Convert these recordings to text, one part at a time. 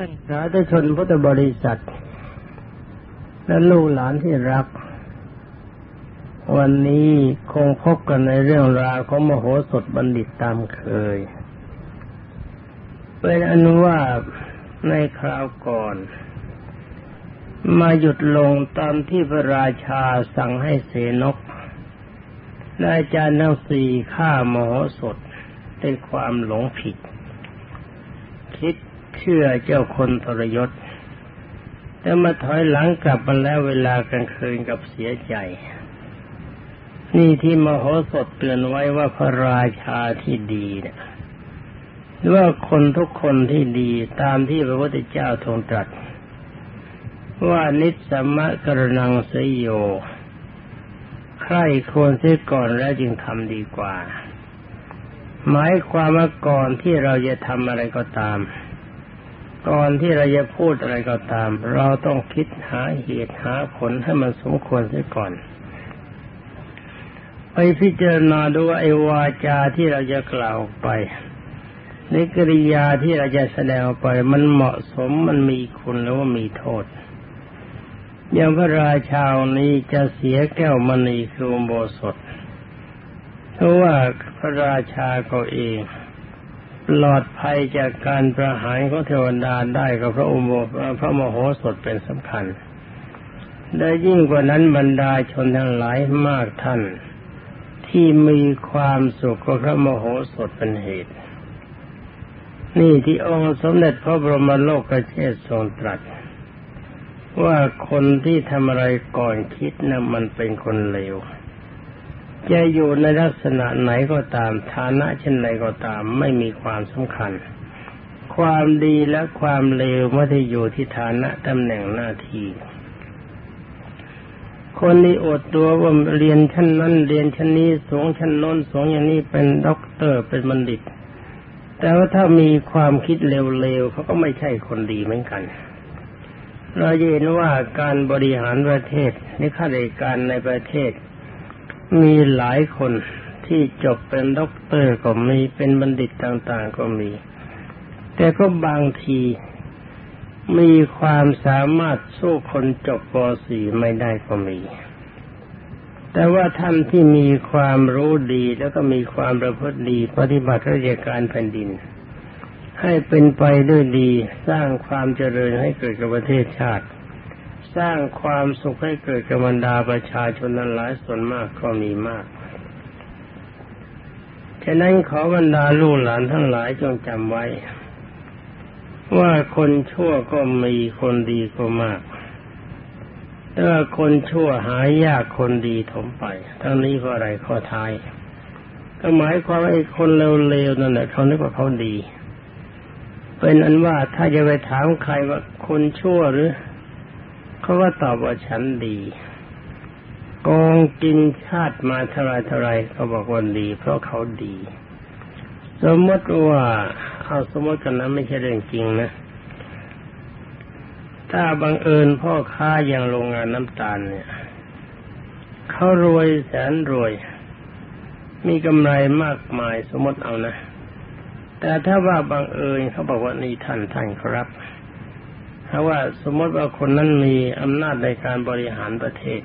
ท่านสาธุชนพุทธบริษัท และลูกหลานที่รัก วันนี้คงพบกันในเรื่องราวของมโหสถบัณฑิตตามเคย เป็นอนุว่าในคราวก่อน มาหยุดลงตามที่พระราชาสั่งให้เสนกได้จารย์ทั้งสี่ฆ่ามโหสถด้วยความหลงผิดคิด เชื่อเจ้าคนทรยศ แต่มาถอยหลังกลับมาแล้วเวลากลางคืนกับเสียใจ นี่ที่มโหสถเตือนไว้ว่าพระราชาที่ดีเนี่ยหรือว่าคนทุกคนที่ดีตามที่พระพุทธเจ้าทรงตรัส ว่านิสมะกรนังสยโย ใครควรเสียก่อนแล้วจึงทำดีกว่า หมายความว่าก่อนที่เราจะทำอะไรก็ตาม ก่อนที่เราจะพูดอะไรก็ตาม เราต้องคิดหาเหตุหาผลให้มันสมควรเสียก่อน ไปพิจารณาดูไอ้วาจาที่เราจะกล่าวไปในกริยาที่เราจะแสดงไป มันเหมาะสมมันมีคุณหรือว่ามีโทษอย่างพระราชานี้จะเสียแก้วมณีคือโบสถเพราะว่าพระราชาก็เอง ปลอดภัยจากการประหารของเทวดาได้กับพระอุโมพระมโหสถเป็นสำคัญได้ยิ่งกว่านั้นบรรดาชนทั้งหลายมากท่าน ที่มีความสุขกับพระมโหสถเป็นเหตุ นี่ที่องค์สมเด็จพระบรมโลกเชษทรงตรัส ว่าคนที่ทำอะไรก่อนคิดนะ่ะมันเป็นคนเลว จะอยู่ในลักษณะไหนก็ตาม ฐานะเช่นไรก็ตาม ไม่มีความสำคัญ ความดีและความเลวไม่ได้อยู่ที่ฐานะตำแหน่งหน้าที่คนนี้อดตัวว่าเรียนชั้นนั้นเรียนชั้นนี้สูงชั้นน้นสูงอย่างนี้เป็นด็อกเตอร์เป็นบัณฑิต แต่ว่าถ้ามีความคิดเร็วๆเขาก็ไม่ใช่คนดีเหมือนกัน เราเห็นว่าการบริหารประเทศในข้าราชการในประเทศ มีหลายคนที่จบเป็นด็อกเตอร์ก็มีเป็นบัณฑิตต่าง ๆ ก็มี แต่ก็บางทีมีความสามารถสู้คนจบป .4 ไม่ได้ก็มี แต่ว่าท่านที่มีความรู้ดีแล้วก็มีความประพฤติดีปฏิบัติราชการแผ่นดิน ให้เป็นไปด้วยดีสร้างความเจริญให้เกิดกับประเทศชาติ สร้างความสุขให้เกิดกับบรรดาประชาชนนั้นหลายส่วนมากก็มีมากฉะนั้นขอบรรดาลูกหลานทั้งหลายจงจำไว้ ว่าคนชั่วก็มีคนดีก็มากแต่ว่าคนชั่วหายากคนดีถมไป ทั้งนี้ก็อะไรข้อท้าย ก็หมายความว่าไอ้คนเลวๆนั่นแหละเขานึกว่าเขาดี เป็นอันว่าถ้าจะไปถามใครว่าคนชั่วหรือ เขาก็ตอบว่าฉันดีกองกินชาติมาเท่าไรเท่าไรเขาบอกว่าดี เพราะเขาดี สมมติว่า เอาสมมติกันนะไม่ใช่เรื่องจริงนะ ถ้าบังเอิญพ่อค้าอย่างโรงงานน้ำตาลเนี่ยเขารวยแสนรวย มีกำไรมากมายสมมติเอานะ แต่ถ้าว่าบังเอิญเขาบอกว่านี่ท่านท่านครับ ถ้าว่าสมมติว่าคนนั้นมีอำนาจในการบริหารประเทศ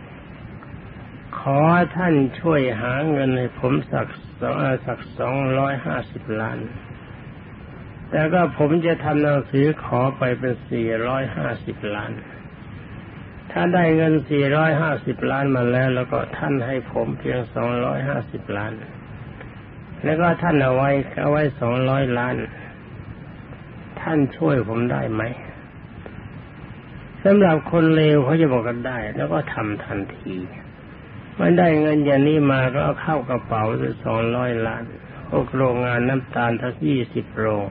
ขอท่านช่วยหาเงินให้ผมสักสองสักสองร้อยห้าสิบล้าน แต่ก็ผมจะทำหนังสือขอไปเป็นสี่ร้อยห้าสิบล้าน ถ้าได้เงินสี่ร้อยห้าสิบล้านมาแล้ว แล้วก็ท่านให้ผมเพียงสองร้อยห้าสิบล้าน แล้วก็ท่านเอาไว้เอาไว้สองร้อยล้าน ท่านช่วยผมได้ไหม สำหรับคนเลวเขาจะบอกกันได้ แล้วก็ทำทันทีมันได้เงินอย่างนี้มาก็เอาเข้ากระเป๋าสองร้อยล้านพวกโรงงานน้ำตาลทั้งยี่สิบโรง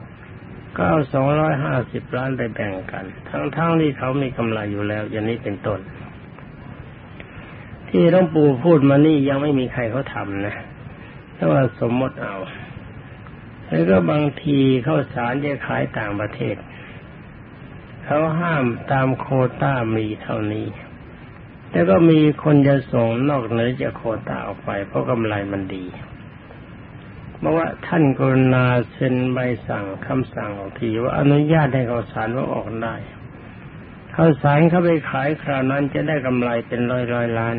ก็เอาสองร้อยห้าสิบล้านไปแบ่งกัน ทั้งๆที่เขามีกำไรอยู่แล้ว อย่างนี้เป็นต้น ที่ต้องปู่พูดมานี่ยังไม่มีใครเขาทำนะถ้าว่าสมมติเอา แล้วก็บางทีเข้าสารจะขายต่างประเทศ เขาห้ามตามโคต้ามีเท่านี้แต่ก็มีคนจะส่งนอกเหนือจากโคต้าออกไป เพราะกำไรมันดีบอกว่าท่านกรุณาเซ็นใบสั่งคำสั่งออกทีว่าอนุญาตให้เขาสารว่าออกได้เขาสารเขาไปขายคราวนั้นจะได้กำไรเป็นร้อยร้อยล้าน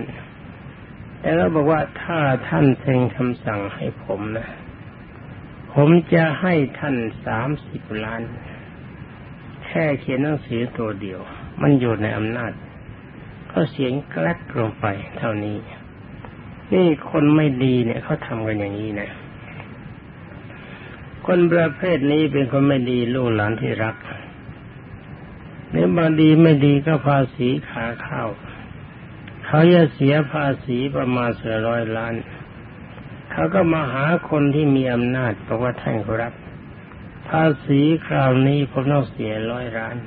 แต่ก็บอกว่าถ้าท่านเซ็นคำสั่งให้ผมนะ ผมจะให้ท่านสามสิบล้าน ค่เขียนหนังสือตัวเดียว มันอยู่ในอำนาจ ก็เสียงแกลกลงไป เท่านี้ นี่คนไม่ดีเนี่ยเขาทำกันอย่างนี้นะคนประเภทนี้เป็นคนไม่ดีลูกหลานที่รักเนี่ยบางดีไม่ดีก็ภาษีขาเข้า เขาจะเสียภาษีประมาณเสือร้อยล้าน เขาก็มาหาคนที่มีอำนาจบอกว่าท่านครับ ภาษีคราวนี้ผมต้องเสียร้อยล้าน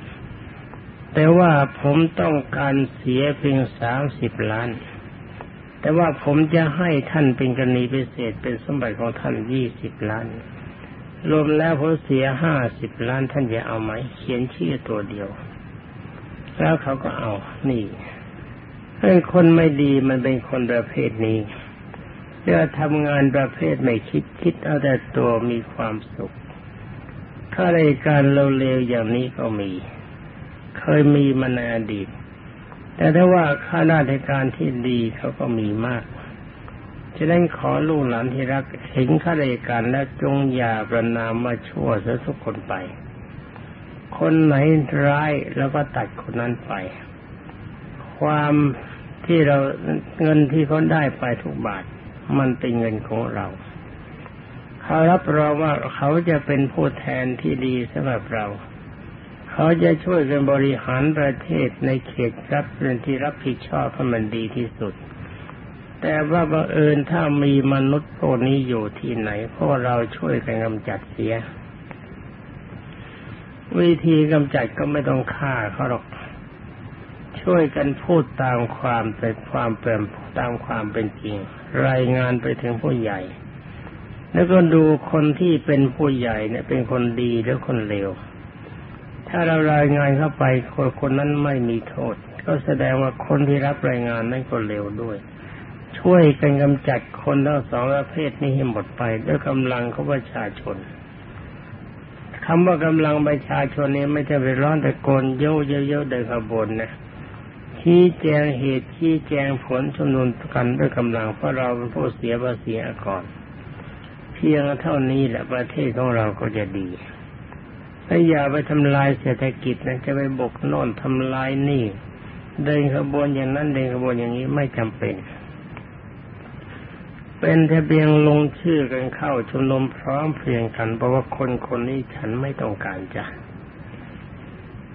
แต่ว่าผมต้องการเสียเพียงสามสิบล้าน แต่ว่าผมจะให้ท่านเป็นกรณีพิเศษเป็นสมบัติของท่านยี่สิบล้าน รวมแล้วผมเสียห้าสิบล้านท่านจะเอาไหม เขียนชื่อตัวเดียว แล้วเขาก็เอา นี่เป็นคนไม่ดีมันเป็นคนประเภทนี้จะทำงานประเภทไม่คิดคิดเอาแต่ตัวมีความสุข ข้าราชการเราเลวอย่างนี้ก็มี เคยมีมาในอดีต แต่ถ้าว่าข้าราชการที่ดีเขาก็มีมากจะได้นขอลูกหลานที่รักเห็นข้าราชการแล้วจงอย่าประนามมาชั่วเสียทุกคนไป คนไหนร้ายแล้วก็ตัดคนนั้นไป ความที่เราเงินที่เขาได้ไปทุกบาท มันเป็นเงินของเรา เขารับรองว่าเขาจะเป็นผู้แทนที่ดีสำหรับเรา เขาจะช่วยกันบริหารประเทศในเขตรับเรื่องที่รับผิดชอบให้มันดีที่สุด แต่ว่าบังเอิญถ้ามีมนุษย์พวกนี้อยู่ที่ไหนพราะเราช่วยกันกำจัดเสีย วิธีกำจัดก็ไม่ต้องฆ่าเขาหรอก ช่วยกันพูดตามความเป็นความเป็นตามความเป็นจริง รายงานไปถึงผู้ใหญ่ แล้วก็ดูคนที่เป็นผู้ใหญ่เนี่ย เป็นคนดีหรือคนเลว ถ้าเรารายงานเข้าไปคนคนนั้นไม่มีโทษ ก็แสดงว่าคนที่รับรายงานนั้นก็เลวด้วย ช่วยกันกำจัดคนทั้งสองประเภทนี้ให้หมดไป ด้วยกำลังของประชาชนคำว่ากำลังประชาชนนี้ไม่จะไปร้อนแต่โกนเย้เย้เดินขบวนนะชี้แจงเหตุชี้แจงผลชุมนุมกันด้วยกำลังเพราะเราเป็นผู้เสียภาษีก่อน เพียงเท่านี้แหละประเทศของเราก็จะดีถ้าอย่าไปทำลายเศรษฐกิจนะจะไปบกโน่นทำลายนี่ เดินขบวนอย่างนั้นเดินขบวนอย่างนี้ไม่จำเป็น เป็นแต่เพียงลงชื่อกันเข้าชุมนุมพร้อมเพรียงกันเพราะว่าคนคนนี้ฉันไม่ต้องการจะ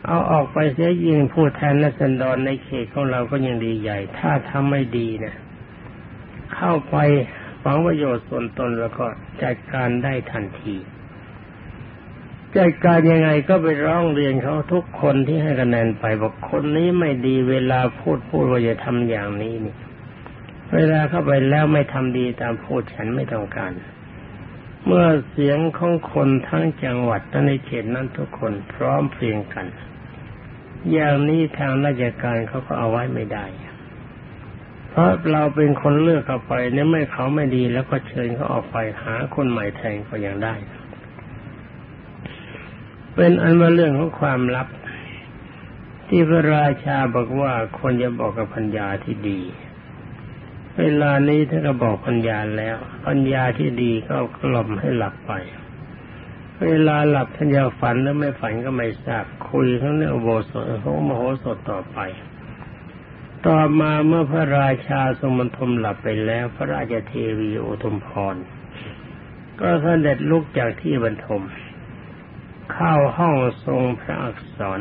เอาออกไปเสียยิงผู้แทนและสันดอนในเขตของเราก็ยังดีใหญ่ ถ้าทำไม่ดีเนะเข้าไป ฝังประโยชน์ส่วนตนแล้วก็จัดการได้ทันทีจัดการยังไงก็ไปร้องเรียนเขาทุกคนที่ให้คะแนนไปบอกคนนี้ไม่ดีเวลาพูดพูดว่าจะทำอย่างนี้นี่ เวลาเข้าไปแล้วไม่ทำดีตามพูดฉันไม่ต้องการ เมื่อเสียงของคนทั้งจังหวัดทั้งในเขตนั้นทุกคนพร้อมเพรียงกัน อย่างนี้ทางราชการเขาก็เอาไว้ไม่ได้ เพราะเราเป็นคนเลือกเขาไปเนี่ยไม่เขาไม่ดีแล้วก็เชิญเขาออกไปหาคนใหม่แทนก็ยังได้ เป็นอันว่าเรื่องของความลับ ที่พระราชาบอกว่าคนจะบอกกับพัญญาที่ดี เวลานี้ท่านก็บอกพัญญาแล้วพัญญาที่ดีก็กล่อมให้หลับไป เวลาหลับท่านจะฝันหรือไม่ฝันก็ไม่ทราบคุยข้างในอโบสถของมโหสถต่อไป ต่อมาเมื่อพระราชาทรงบรรทมหลับไปแล้วพระราชเทวีโอทมพร ก็เสด็จลุกจากที่บรรทม เข้าห้องทรงพระอักษร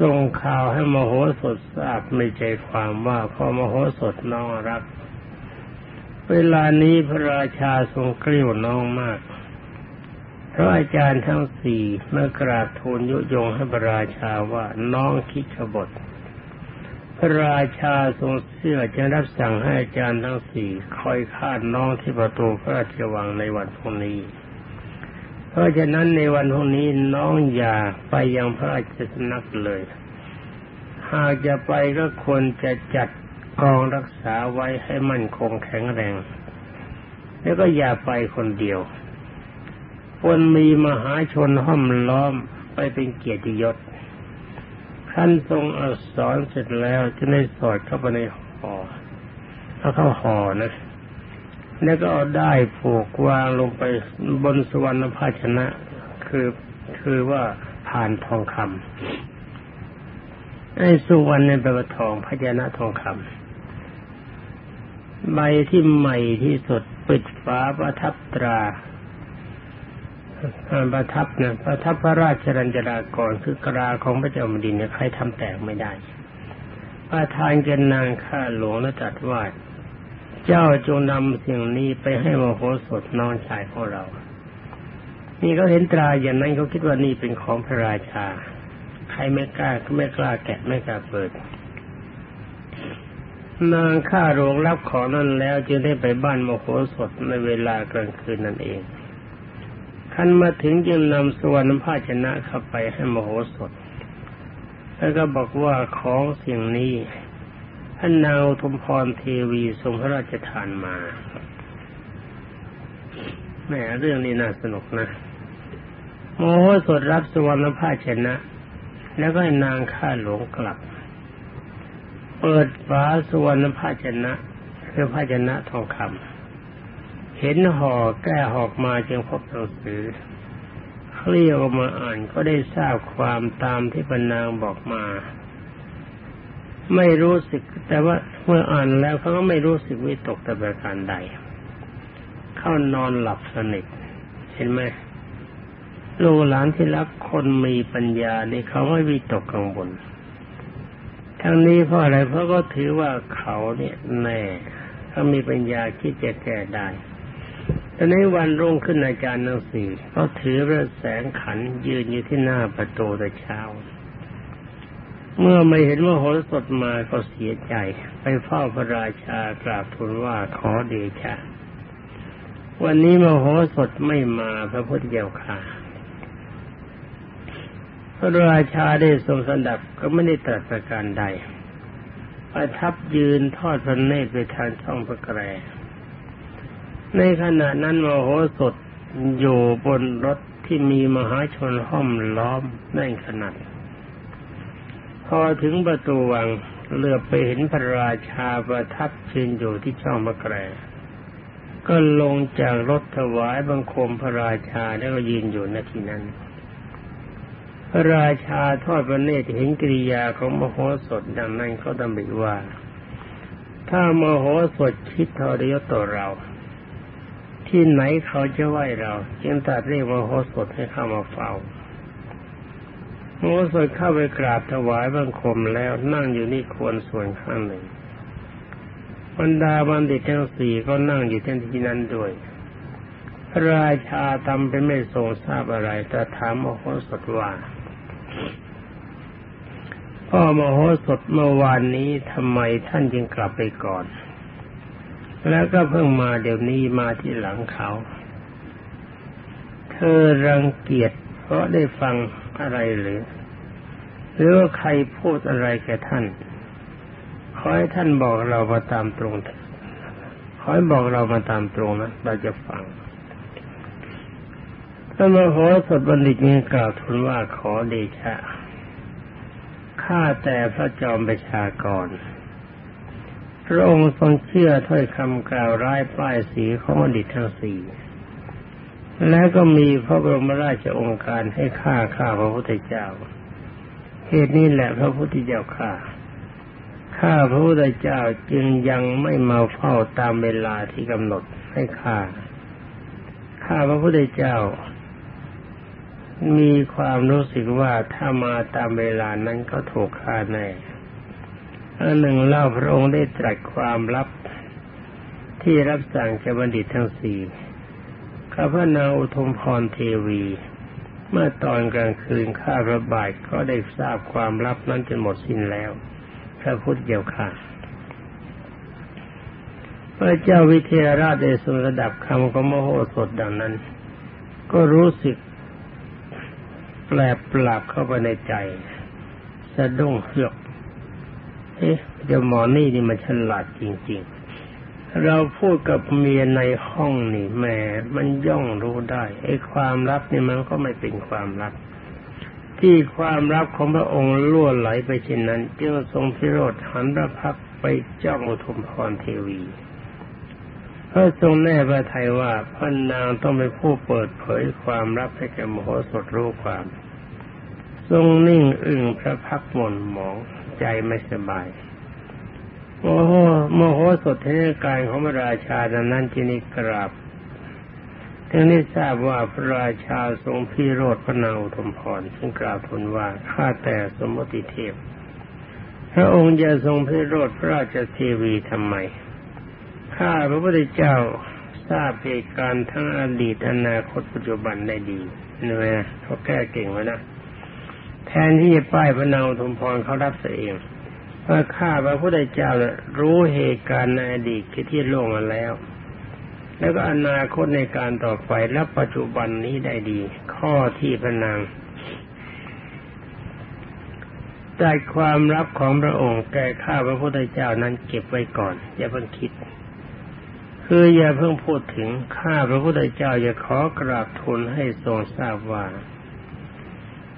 ทรงข่าวให้มโหสถทราบไม่ใจความว่าพอมโหสถน้องรัก เวลานี้พระราชาทรงกลิ้วน้องมากพระอาจารย์ทั้งสี่เมื่อกราบทูลยุยงให้พระราชาว่าน้องคิดขบฏ พระราชาทรงเสื้อจะรับสั่งให้อาจารย์ทั้งสี่คอยคาดน้องที่ประตูพระราชวังในวันพรุ่งนี้ เพราะฉะนั้นในวันพรุ่งนี้น้องอย่าไปยังพระราชสนักเลย หากจะไปก็ควรจะจัดกองรักษาไว้ให้มั่นคงแข็งแรง แล้วก็อย่าไปคนเดียวควรมีมหาชนห้อมล้อมไปเป็นเกียรติยศ ท่านทรงอักษรเสร็จแล้วจะได้สอดเข้าไปในห่อแล้วเข้าห่อนะแล้วก็เอาได้ผูกวางลงไปบนสวรรณภาชนะ คือคือว่าผ่านทองคำไอ้สุวรรณเนี่ยแปลว่าทองภาชนะทองคำใบที่ใหม่ที่สุดปิดฝาประทับตรา ประทับเนี่ยประทับพระราชรัญจรากรคือกราของพระเจ้ามดินเนี่ยใครทำแตกไม่ได้ ประธานเกณฑ์นางข้าหลวงและจัดว่าเจ้าจงนำสิ่งนี้ไปให้มโหสถน้องชายของเรา นี่เขาเห็นตราอย่างนั้นเขาคิดว่านี่เป็นของพระราชา ใครไม่กล้าก็ไม่กล้าแกะไม่กล้าเปิด นางข้าหลวงรับของนั้นแล้วจึงได้ไปบ้านมโหสถในเวลากลางคืนนั่นเอง ท่านมาถึงจึงนำสวรรณภาชนะเข้าไปให้มโหสถ แล้วก็บอกว่าของสิ่งนี้ท่านนางทุมพรเทวีทรงพระราชทานมาแหมเรื่องนี้น่าสนุกนะโมโหสถรับสวรรณภาชนะ แล้วก็นางข้าหลวงกลับ เปิดฝาสวรรณภาชนะคือภาชนะทองคำ เห็นห่อแก้หอกมาจึงพบหนังสือเคลี่ยวมาอ่านก็ได้ทราบความตามที่บรรนางบอกมา ไม่รู้สึกแต่ว่าเมื่ออ่านแล้วเขาก็ไม่รู้สึกวิตกแต่ประการใด เข้านอนหลับสนิทเห็นไหมลูกหลานที่รักคนมีปัญญาในเขาไม่วิตกกังวลทั้งนี้เพราะอะไรเพราะก็ถือว่าเขาเนี่ยแน่ถ้ามีปัญญาคิดจะแก้ได้ ตอนนี้วันรุ่งขึ้นอาจารย์ทั้งสี่ก็ถือพระแสงขันยืนอยู่ที่หน้าประตูแต่เช้า เมื่อไม่เห็นว่าโหรสถมาก็เสียใจ ไปเฝ้าพระราชากราบทูลว่าขอเดชะ วันนี้มโหสถไม่มาพระพุทธเจ้าค่ะพระราชาได้ทรงสันดับก็ไม่ได้ตรัสการใดประทับยืนทอดพระเนตรไปทางช่องพระแกร ในขณะนั้นมโหสถอยู่บนรถที่มีมหาชนห้อมล้อมแน่นขนาดพอถึงประตูวังเลือไปเห็นพระราชาประทับชินอยู่ที่ช่องมะแกรก็ลงจากรถถวายบังคมพระราชาแล้วก็ยืนอยู่ณที่นั้น พระราชาทอดพระเนตรเห็นกิริยาของมโหสถดังนั้นเขาดำริว่า ถ้ามโหสถคิดทรยศต่อเรา ที่ไหนเขาจะไหวเรา จึงตัดเรียกว่าโหสถให้เข้ามาเฝ้าโหสถเข้าไปกราบถวายบังคมแล้วนั่งอยู่นี่ควรส่วนข้างหนึ่งบรรดาบัณฑิตทั้งสี่ก็นั่งอยู่ที่ที่นั้นด้วยพระราชาทำเป็นไม่ทรงทราบอะไร แต่ถามมโหสถว่าพ่อมโหสถเมื่อวานนี้ทำไมท่านจึงกลับไปก่อน แล้วก็เพิ่งมาเดี๋ยวนี้มาที่หลังเขา เธอรังเกียจเพราะได้ฟังอะไรหรือ หรือว่าใครพูดอะไรแก่ท่าน ขอให้ท่านบอกเรามาตามตรงขอให้บอกเรามาตามตรงนะเราจะฟังท่านมโหสถบัณฑิตนี้กล่าวทูลว่าขอเดชะข้าแต่พระจอมประชากร พระองค์ทรงเชื่อถ้อยคำกล่าวร้ายป้ายสีของอดีตทั้งสี่และก็มีพระบรมราชองค์การให้ฆ่าข้าพระพุทธเจ้า เหตุนี้แหละพระพุทธเจ้าข้าข้าพระพุทธเจ้าจึงยังไม่มาเฝ้าตามเวลาที่กำหนดให้ข้าข้าพระพุทธเจ้า มีความรู้สึกว่าถ้ามาตามเวลานั้นก็ถูกฆ่าแน่ อันหนึ่งเล่าพระองค์ได้ตรัสความลับ ที่รับสั่งแก่บัณฑิตทั้งสี่ข้าพระนางอุทมพรเทวี เมื่อตอนกลางคืนข้าพระบาทก็ได้ทราบความลับนั้นจนหมดสิ้นแล้ว พระพุทธเจ้าค่ะพระเจ้าวิเทหราชได้ทรงระดับคำของมโหสถดังนั้น ก็รู้สึกแปลกปรับเข้าไปในใจ สะดุ้งเฮือก เอ๊ะเจ้าหมอนี่นี่มันฉลาดจริง ๆ เราพูดกับเมียในห้องนี่แหมมันย่องรู้ได้ไอ้ความลับนี่มันก็ไม่เป็นความลับที่ความลับของพระองค์ล่วไหลไปเช่นนั้นเจึงทรงพิโรธหันพระพักไปจ้องอุทุมพรเทวีพระทรงแน่พระทัยว่าพระนางต้องเป็นผู้เปิดเผยความลับให้แก่มโหสถรู้ความ ทรงนิ่งอึ้งพระพักหม่นหมอง ใจไม่สบาย โอ้โหโมโหสดเทศการของพระราชาดังนั้นจินิกราบถึงได้ทราบว่าพระราชาทรงพิโรธพระนางอุทมพรซึ่งกล่าวทูลว่าข้าแต่สมมติเทพ พระองค์จะทรงพิโรธพระราชเทวีทำไมข้าพระพุทธเจ้าทราบเหตุการณ์ทั้งอดีตอนาคตปัจจุบันได้ดีเนื่อยเขาแก้เก่งไว้นะ แทนที่จะป้ายพระนางอุทมพรเขารับเสียเองว่าข้าพระพุทธเจ้ารู้เหตุการณ์ในอดีตที่ล่วงมาแล้ว แล้วก็อนาคตในการต่อไปและปัจจุบันนี้ได้ดี ข้อที่พระนางได้ความรับของพระองค์แก่ข้าพระพุทธเจ้านั้นเก็บไว้ก่อน อย่าเพิ่งคิด คืออย่าเพิ่งพูดถึงข้าพระพุทธเจ้าจะขอกราบทูลให้ทรงทราบว่า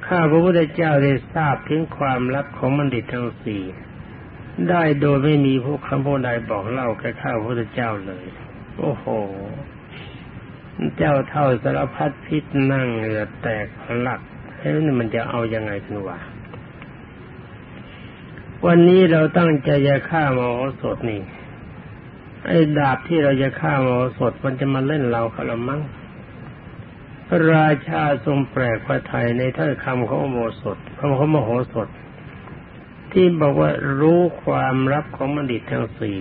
ข้าพระพุทธเจ้าได้ทราบถึงความลับของบัณฑิตทั้งสี่ได้โดยไม่มีผู้คำพูดใดบอกเล่าแก่ข้าพระพุทธเจ้าเลย โอ้โห เจ้าเท่าสารพัดพิษนั่งเหลือแตกพลักเฮ้ยนี่มันจะเอายังไงกันวะวันนี้เราตั้งใจจะฆ่ามโหสถนี่ไอ้ดาบที่เราจะฆ่ามโหสถมันจะมาเล่นเราเขาละมั้ง ราชาทรงแปลกพระไทยในถ้อยคำของโมสถคำของมโหสถ ที่บอกว่ารู้ความลับของบัณฑิตทั้งสี่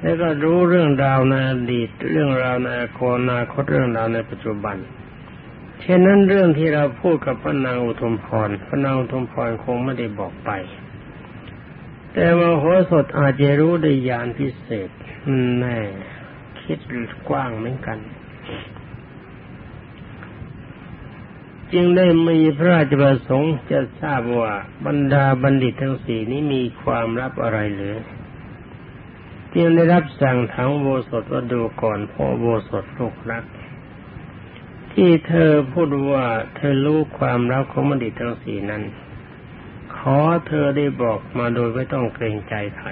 แล้วก็รู้เรื่องราวในอดีต เรื่องราวในอนาคตเรื่องราวในปัจจุบัน เช่นนั้นเรื่องที่เราพูดกับพระนางอุทุมพรพระนางอุทุมพรคงไม่ได้บอกไป แต่ว่าโหสถอาจจะรู้ได้ยานพิเศษแน่คิดกว้างเหมือนกัน จึงได้มีพระราชประสงค์จะทราบว่าบรรดาบัณฑิตทั้งสี่นี้มีความลับอะไรหรือจึงได้รับสั่งทั้งโบสถว่าดูก่อนพ่อโบสถลูกรัก ที่เธอพูดว่าเธอรู้ความลับของบัณฑิตทั้งสี่นั้น ขอเธอได้บอกมาโดยไม่ต้องเกรงใจใคร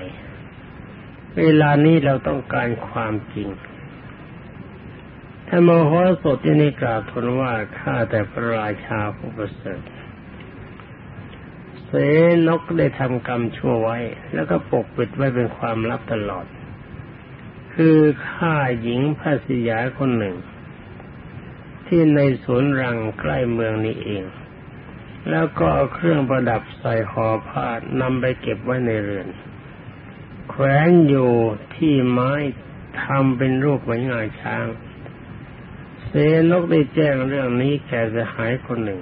เวลานี้เราต้องการความจริง ท่านมโหสถที่นี่กล่าวทูลว่าข้าแต่พระราชาผู้ประเสริฐเสนกได้ทำกรรมชั่วไว้ แล้วก็ปกปิดไว้เป็นความลับตลอด คือฆ่าหญิงพระสิยาคนหนึ่ง ที่ในสวนรังใกล้เมืองนี้เอง แล้วก็เอาเครื่องประดับใส่ห่อผ้านำไปเก็บไว้ในเรือน แขวนอยู่ที่ไม้ทำเป็นรูปเหมือนงาช้าง เสนกได้แจ้งเรื่องนี้แก่สหายคนหนึ่ง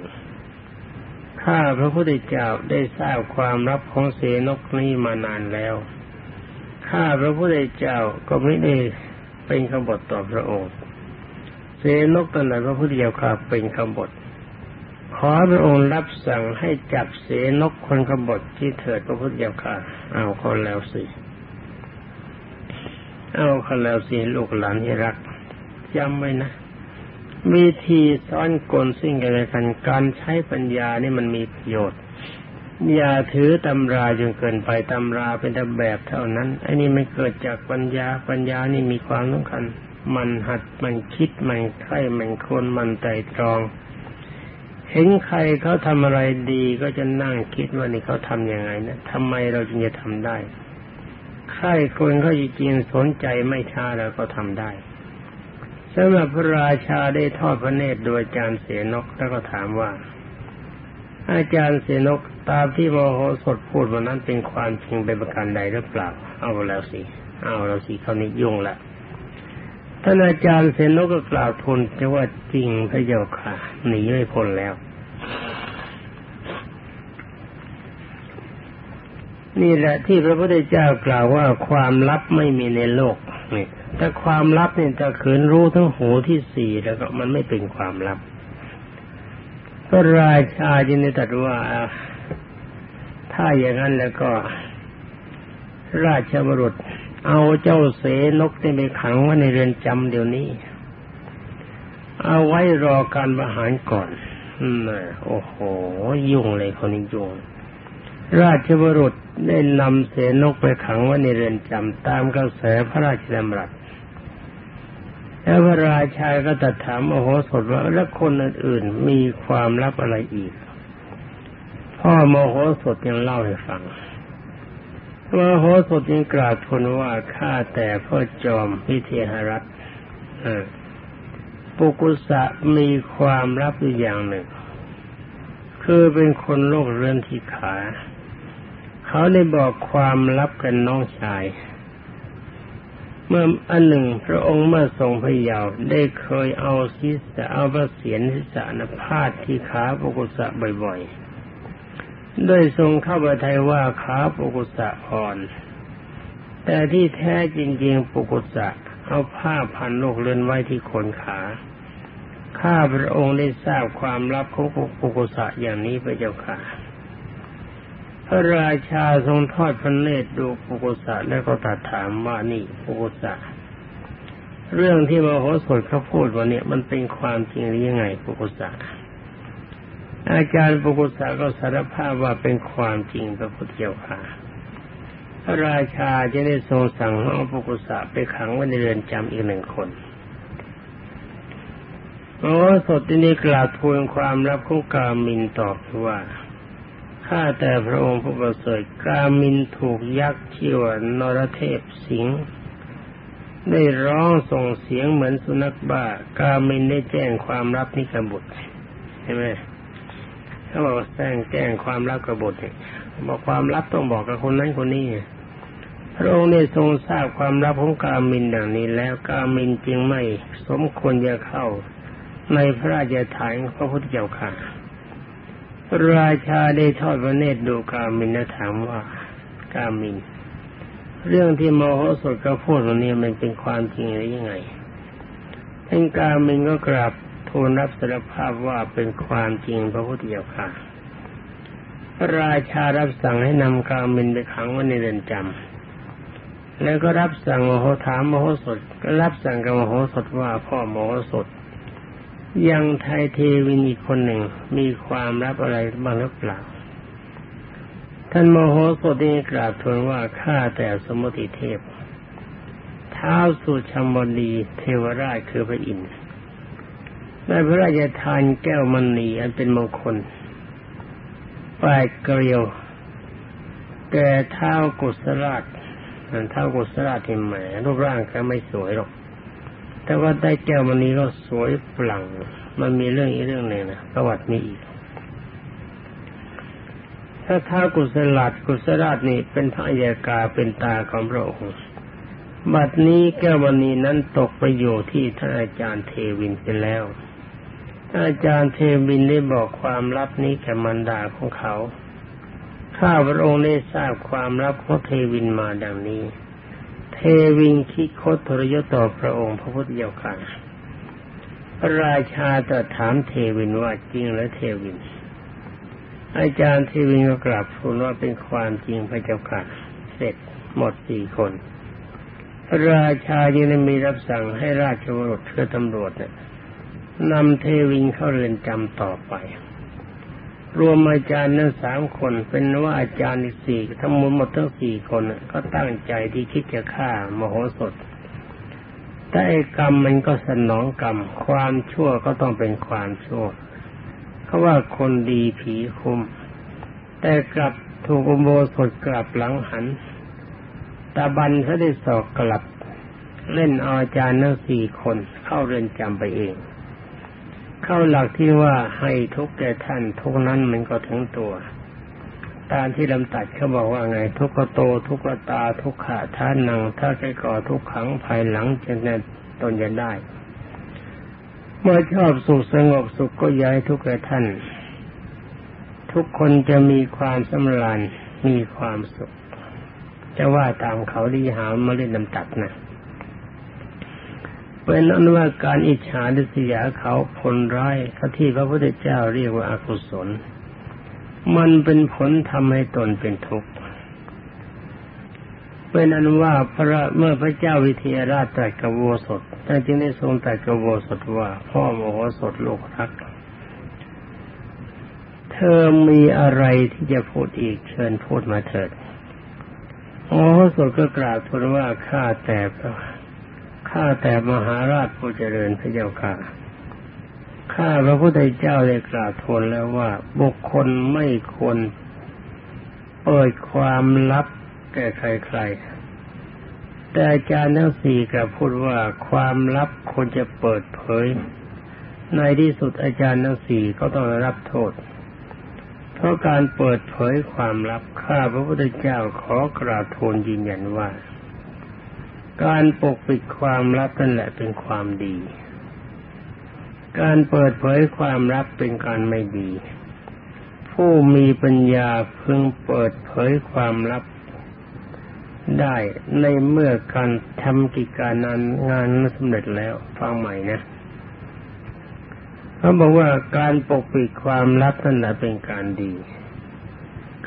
ข้าพระพุทธเจ้าได้ทราบความลับของเสนกนี้มานานแล้ว ข้าพระพุทธเจ้าก็ไม่ได้เป็นขบฏต่อพระองค์ เสนกตอนไหนพระพุทธเจ้าข้าเป็นขบฏขอพระองค์รับสั่งให้จับเสนกคนขบฏที่เถิดพระพุทธเจ้าข้าเอาคนแล้วสิเอาคนแล้วสิลูกหลานที่รักจำไว้นะ วิธีซ้อนกลสิ่งกันและกันการใช้ปัญญานี่มันมีประโยชน์ อย่าถือตำราจนเกินไปตำราเป็นแต่แบบเท่านั้นไอ้นี่มันเกิดจากปัญญาปัญญานี่มีความสำคัญ มันหัดมันคิดมันใคร่มันคนมันไตรตรอง เห็นใครเขาทำอะไรดีก็จะนั่งคิดว่านี่เขาทํำยังไงนะทำไมเราจึงจะทำได้ใครคนเขาจริงสนใจไม่ช้าแล้วก็ทำได้ สำหรับพระราชาได้ทอดพระเนตรโดยอาจารย์เสนกแล้วก็ถามว่า อาจารย์เสนกตามที่มโหสถพูดวันนั้นเป็นความจริงเป็นประการใดหรือเปล่า เอาแล้วสิ เอาแล้วสิเขานี้ยุ่งละท่านอาจารย์เสนกก็กล่าวทูลจะว่าจริงพระเจ้าค่ะหนีไม่พ้นแล้ว นี่แหละที่พระพุทธเจ้ากล่าวว่าความลับไม่มีในโลกนี่ แต่ความลับเนี่ยจะขืนรู้ทั้งหูที่สี่แล้วก็มันไม่เป็นความลับพระราชาจึงได้ตรัสว่า ถ้าอย่างนั้นแล้วก็ ราชบุรุษ เอาเจ้าเสนกนี่ไปขังไว้ในเรือนจำเดี๋ยวนี้ เอาไว้รอการประหารก่อนน่โอ้โห ยุ่งเลยคนนี้ยุ่งราชบุรุษได้นำเสนกไปขังไว้ในเรือนจำตามกระแสพระราชดำรัส แล้วพระราชาก็ตัดถามโอโหสถว่าแล้วคนอื่นๆมีความลับอะไรอีก พ่อโมโหสถยังเล่าให้ฟังโมโหสถยังกราบทูลว่าข้าแต่พ่อจอมพิเทหรัตปุกุสะมีความลับอยู่อย่างหนึ่ง คือเป็นคนโลกเรื้อนที่ขา เขาได้บอกความลับกันน้องชาย เมื่ออันหนึ่งพระองค์เมื่อทรงพยาวได้เคยเอาศีรษะเอาพระเศียรศีรษะนพาดที่ขาปกุสะบ่อยๆโดยทรงเข้าไปไทยว่าขาปกุสะอ่อน แต่ที่แท้จริงๆปกุสะเอาผ้าพันโลกเลื่อนไว้ที่โคนขาข้าพระองค์ได้ทราบความลับของปุกุสะอย่างนี้พระเจ้าค่ะ ระราชาทรงทอดพระเนตรดูปุกุสะแล้วก็ตรัสถามว่านี่ปุกุสะเรื่องที่มโหสถเขาพูดวันนี้มันเป็นความจริงหรือยังไงปุกุสะอาจารย์ปุกุสะก็สารภาพว่าเป็นความจริงพระพุทธเจ้าค่ะพระราชาจะได้ทรงสั่งเอาปุกุสะไปขังไว้ในเรือนจำอีกหนึ่งคนมโหสถที่นี้กล่าวทูลความรับของกามินตอบว่า ข้าแต่พระองค์ผู้ประเสริฐกามินถูกยักษ์ชื่อว่านรเทพสิงได้ร้องส่งเสียงเหมือนสุนัขบ้า กามินได้แจ้งความลับนิกบุตรใช่ไหมเขาบอกแจ้งแจ้งความลับกบฏบอกความลับต้องบอกกับคนนั้นคนนี้พระองค์ได้ทรงทราบความลับของกามินดังนี้ แล้วกามินจึงไม่สมควรจะเข้า ในพระราชฐานพระพุทธเจ้าค่ะ ราชาได้ทอดพระเนตรดูกามินและถามว่ากามิน เรื่องที่มโหสถก็พูดวันนี้มันเป็นความจริงหรือยังไงท่านกามินก็กราบทูลรับสารภาพว่าเป็นความจริงพระพุทธเจ้าค่ะพระราชารับสั่งให้นำกามินไปขังไว้ในเรือนจำแล้วก็รับสั่งมโหถามมโหสถก็รับสั่งกับมโหสถว่าพ่อมโหสถ ยังไทยเทวินอีกคนหนึ่งมีความรับอะไรบ้างหรือเปล่าท่านโมโหสดนี้กราบทูลว่าข้าแต่สมุติเทพเท้าสุชมบดีเทวราชคือพระอินทร์ได้พระราชทานแก้วมณีอันเป็นมงคลปลายเกลียว แก่เท้ากุศลาชเท้ากุศลาชที่แหมรูปร่างก็ไม่สวยหรอก แต่ว่าได้แก้วมันนี้ก็สวยปลั่ง มันมีเรื่องอีกเรื่องหนึ่งนะประวัติมีอีกถ้าท้ากุศลาดกุศลาดนี่เป็นพระอัยกาเป็นตาของพระองค์บัดนี้แก้วมณีนั้นตกไปอยู่ที่ท่านอาจารย์เทวินไปแล้วอาจารย์เทวินได้บอกความลับนี้แก่มันดาของเขา ข้าพระองค์ได้ทราบความลับของเทวินมาดังนี้ เทวิงคิโคตรยศต่อพระองค์พระพุทธเจ้าค่ะพระราชาตรัสถามเทวินว่าจริงและเทวิน อาจารย์เทวินก็กราบทูลว่าเป็นความจริงพระเจ้าค่ะเสร็จหมดสี่คน พระราชายังได้มีรับสั่งให้ราชบุรุษเพื่อตำรวจนำเทวินเข้าเรือนจำต่อไป รวมอาจารย์นั้นสามคนเป็นว่าอาจารย์อีกสี่ทั้งหมดหมดทั้งสี่คนก็ตั้งใจที่คิดจะฆ่ามโหสถแต่กรรมมันก็สนองกรรม ความชั่วก็ต้องเป็นความชั่วเขาว่าคนดีผีคุม แต่กลับถูกอุโบสถกลับหลังหันตาบันเขาได้สอกกลับ เล่นอาจารย์ทั้งสี่คนเข้าเรือนจำไปเอง เข้าหลักที่ว่าให้ทุกแก่ท่านทุกนั้นมันก็ถึงตัว ตามที่ลำตัดเขาบอกว่าไง ทุกขโต ทุกขตา ทุกขาท่านนัง ถ้าใครก่อทุกขังภายหลังจะแน่ตนจะได้ เมื่อชอบสุขสงบสุขก็ย้ายทุกแก่ท่าน ทุกคนจะมีความสำราญมีความสุข จะว่าตามเขาดีหามาเล่นลำตัดนะ เป็นอนุว่าการอิจฉาดิษยาเขาผลร้ายที่พระพุทธเจ้าเรียกว่าอากุศล มันเป็นผลทำให้ตนเป็นทุกข์เป็นอันว่าพระเมื่อพระเจ้าวิเทหราชตรัสกับโวสถท่านจึงได้ทรงตรัสกับโวสถว่า พ่อโมโหสถลูกรัก เธอมีอะไรที่จะพูดอีกเชิญพูดมาเถิดโมโหสถก็กราบทูลว่าข้าแต่ ข้าแต่มหาราชผู้เจริญพระเจ้าค่ะ ข้าพระพุทธเจ้าได้กราบทูลแล้วว่า บุคคลไม่ควรเปิดความลับแก่ใครๆ แต่อาจารย์ทั้งสี่กลับพูดว่าความลับควรจะเปิดเผย ในที่สุดอาจารย์ทั้งสี่ก็ต้องรับโทษ เพราะการเปิดเผยความลับข้าพระพุทธเจ้าขอกราบทูลยืนยันว่า การปกปิดความลับนั่นแหละเป็นความดี การเปิดเผยความลับเป็นการไม่ดี ผู้มีปัญญาพึงเปิดเผยความลับได้ในเมื่อการทำกิจการนั้นงานนั้นสำเร็จแล้วฟังใหม่นะเขาบอกว่าการปกปิดความลับนั่นแหละเป็นการดี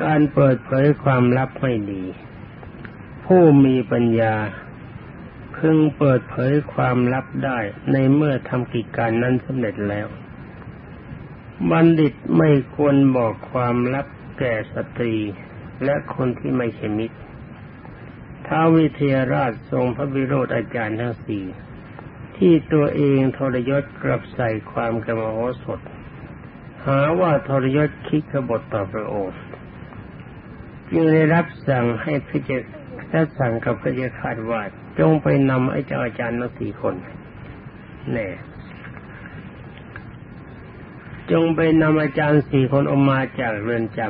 การเปิดเผยความลับไม่ดี ผู้มีปัญญา พึงเปิดเผยความลับได้ในเมื่อทำกิจการนั้นสำเร็จแล้ว บัณฑิตไม่ควรบอกความลับแก่สตรีและคนที่ไม่ใช่มิตรท้าวิเทหราชทรงพระวิโรธอาจารย์ทั้งสี่ที่ตัวเองทรยศกลับใส่ความกมโหสถ หาว่าทรยศคิดขบฏต่อพระองค์จึงได้รับสั่งให้พิจาร ณาสั่งกับพระเจ้าคาดว่าจงไปนำไอ้เจ้าอาจารย์ทั้งสี่คนแน่จงไปนำอาจารย์สี่คนออกมาจากเรือนจ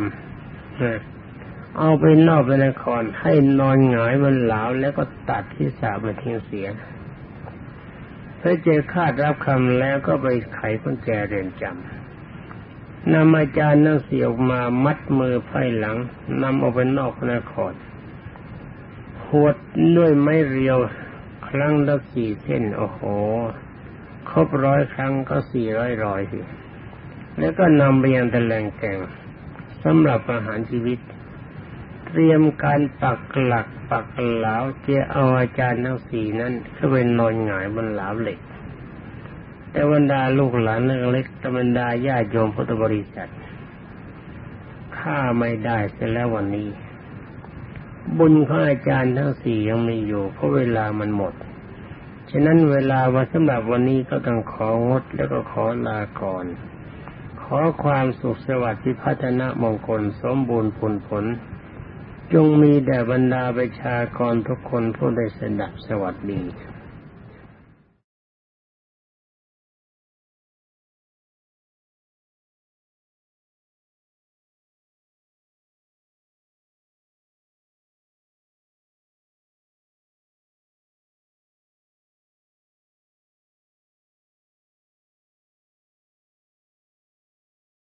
ำเอาไปนอกไปนครให้นอนหงายบนเหลาแล้วก็ตัดที่สามาทิ้งเสียพระเจ้าคาดรับคำแล้วก็ไปไขกุญแจเรือนจำนำอาจารย์นั่งเสียออกมามัดมือไพ่หลังนำออกไปนอกนคร หวดด้วยไม้เรียว ครั้งละสี่เส้น โอ้โห ครบร้อยครั้งก็สี่ร้อยรอยสิแล้วก็นำไปยังตะแลงแกงสำหรับอาหารชีวิต เตรียมการปักหลักปักเหลาเจ้าเอาอาจารย์ทั้งสี่นั้นเข้าไปนอนหงายบนเหลาเหล็ก แต่บรรดาลูกหลานเล็กๆบรรดาญาโยมพุทธบริษัทข้าไม่ได้เสียแล้ววันนี้ บุญของอาจารย์ทั้งสี่ยังมีอยู่เพราะเวลามันหมด ฉะนั้นเวลาวันสำหรับวันนี้ก็ต้องของดแล้วก็ขอลาก่อน ขอความสุขสวัสดิ์พิพัฒนมงคลสมบูรณ์ผลผล จงมีแด่บรรดาประชากรทุกคนผู้ได้สดับสวัสดี